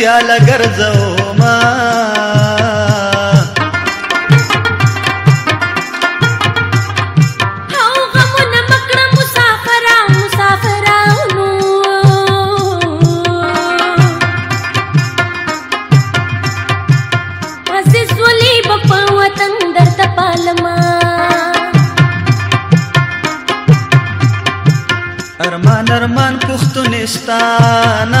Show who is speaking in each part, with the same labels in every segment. Speaker 1: سیاله ګرځو ما ارمان ارمان پختونستان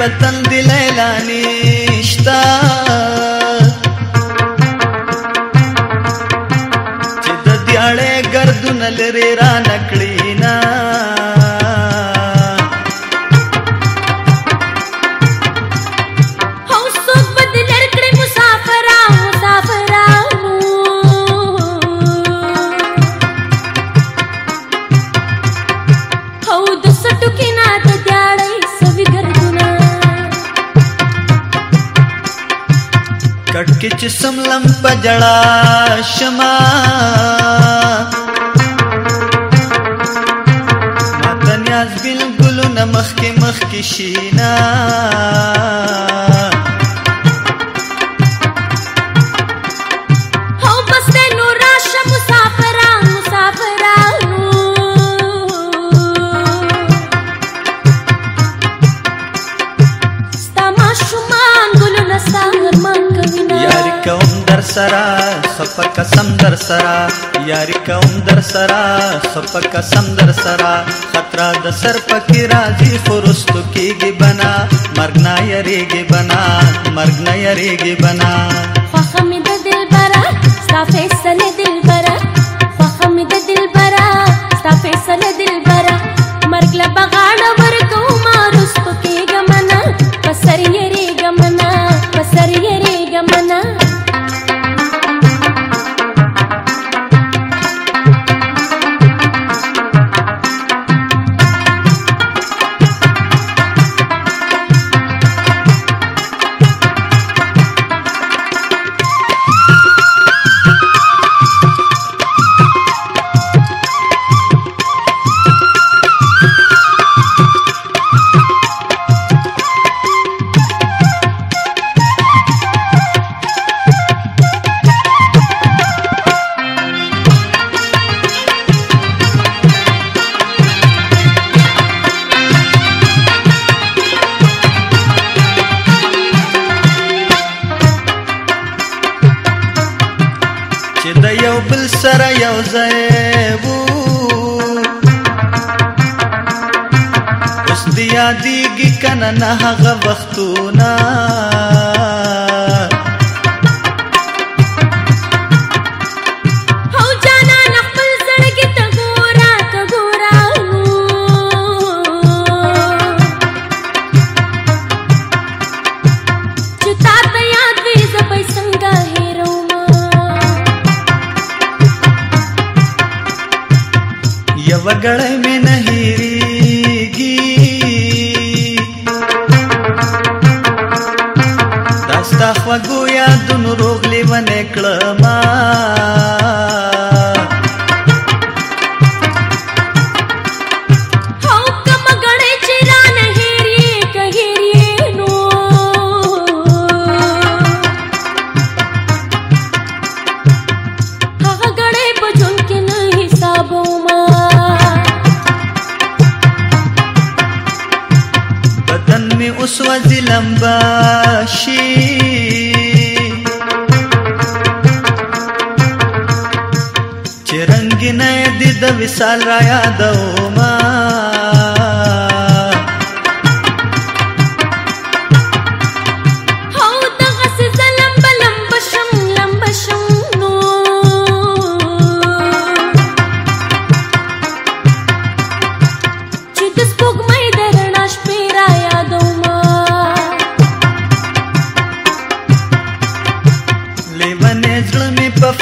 Speaker 1: وطن دی لیلانی شتا چې د دیاړې ګردون لري را نکړینا سملم پجڑا شما ماتن یاز بالګلو نمخ کې مخ کې شینا در سرا یاری کوم در سرا خپ قسم در سرا خطر د سر پکې راځي خورست کېږي بنا مرګ نه یریږي بنا مرګ نه یریږي بنا
Speaker 2: خو هم د دل برا ستا فیصله دل برا خو هم د دل برا ستا فیصله دل برا مرګ لا بغاړه
Speaker 1: سره یو ځای وو اوس دی یادېږي کنه نه هغه وختونه د خوږو یادونو روغ لیونې کړما اوس وځلم باشي مثال را یادوما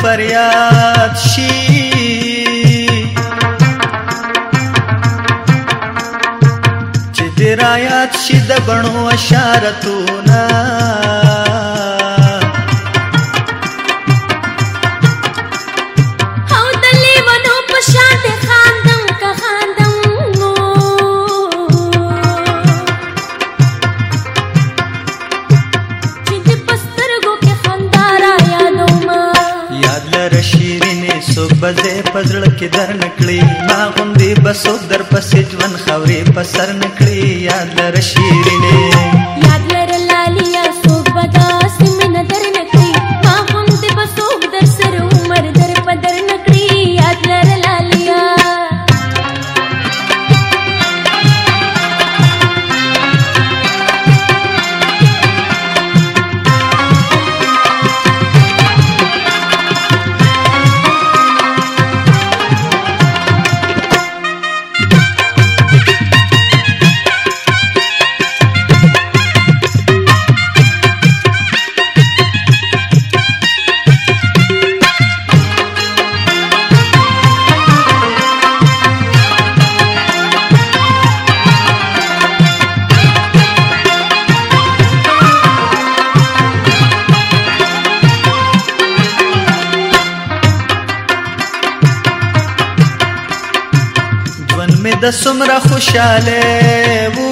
Speaker 1: فریاد شي बणो
Speaker 2: ना پزړه کې در نکړي ما غوندي بسو در پسې ژوند خوري په سر نکړي یاد لر شیرینه
Speaker 1: د سمره خوشاله وو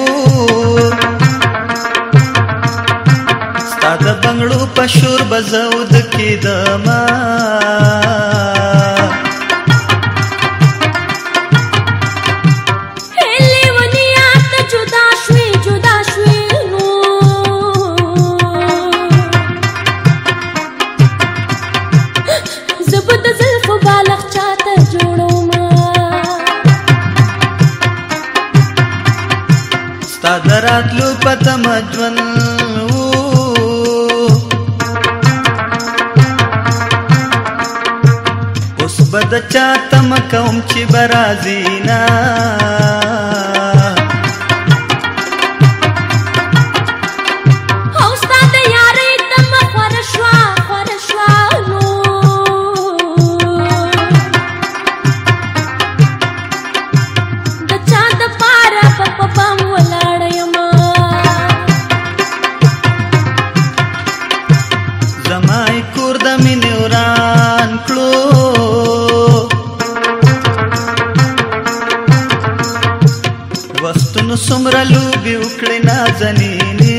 Speaker 1: ستاد بنگلو پشور بزود کی دما چا تم کوم چې برازینا څومره لوبي وکړې نازنینې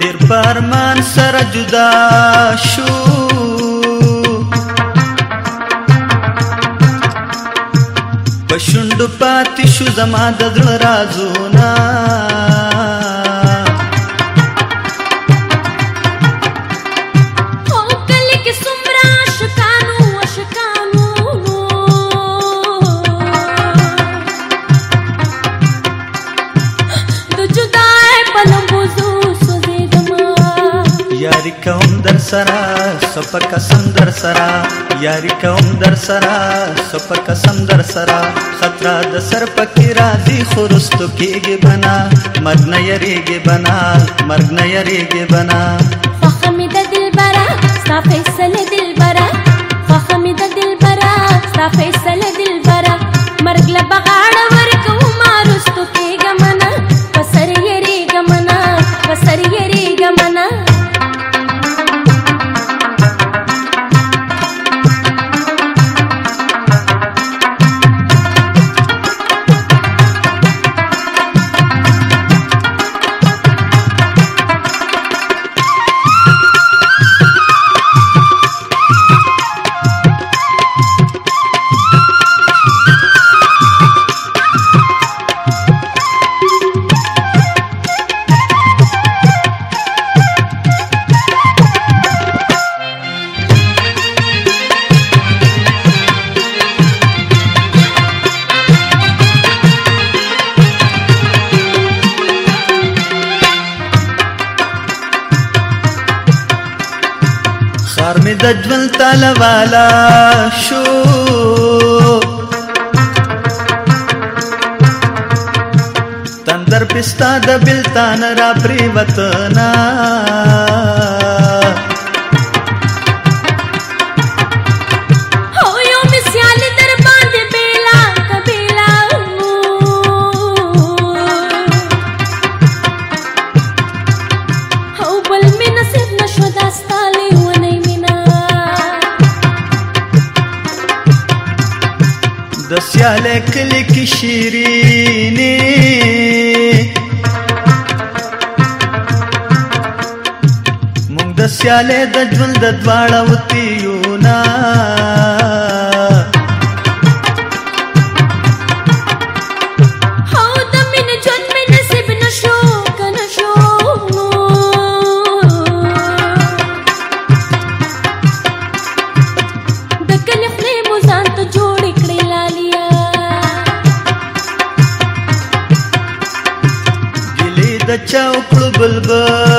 Speaker 1: ډیر پرمان سره جدا شو शुंडुपाती शुजमाद राजू ना یاری کوم در سرا سپک قسم در سرا یاری کوم در سرا سپک قسم در سرا خطر د سر پکې راځي خورستو کېږي بنا مرګ نه یریږي بنا مرګ نه یریږي بنا
Speaker 2: فخم د دل برا ستا فیصله دل برا فخم د دل برا ستا فیصله دل برا
Speaker 1: د ژوند تلوالا شو تندر پستا د بلتان را پری وطنا د سیاله کلی کې شیرینی مونږ د سیاله د ژوند د دواړه وتی یو نه چاو کړو بلبل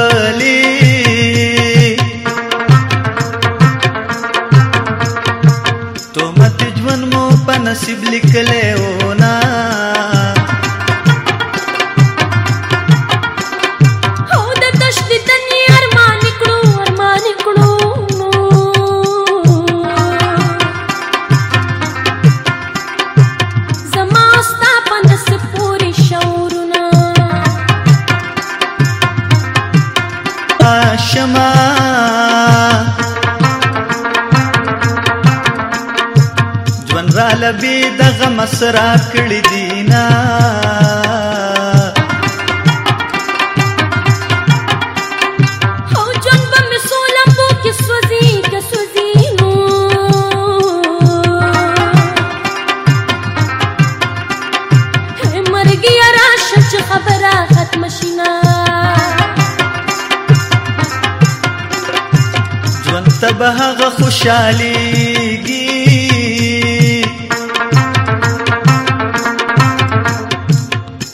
Speaker 1: به هغه خوشاليږي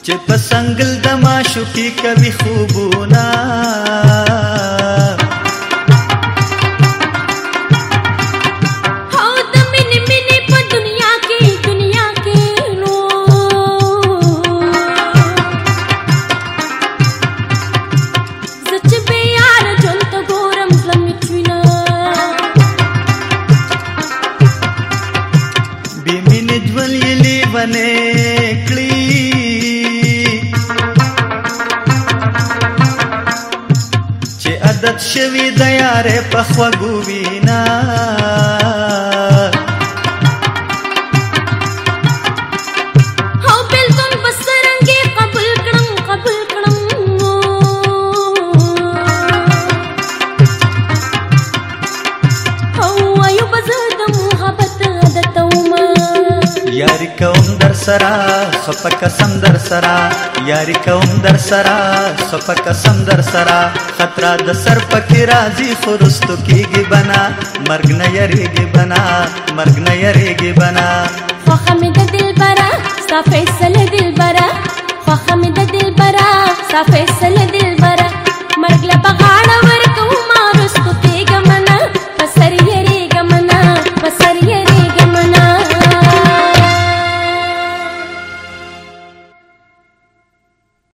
Speaker 1: چې په سنگل د معشوقي کوي خوبونه عادت شوی د یارې په
Speaker 2: خوږو وینا
Speaker 1: سرا خپک سم در سرا یاری کوم در سرا خپک سم در سرا خطر د سر پکې راځي خورستو کېږي بنا مرګ نه یریږي بنا مرګ نه یریږي بنا
Speaker 2: خوخه مې د دل برا ستا فیصله دل برا خوخه مې د دل برا ستا فیصله دل برا مرګ لا بغاړه ور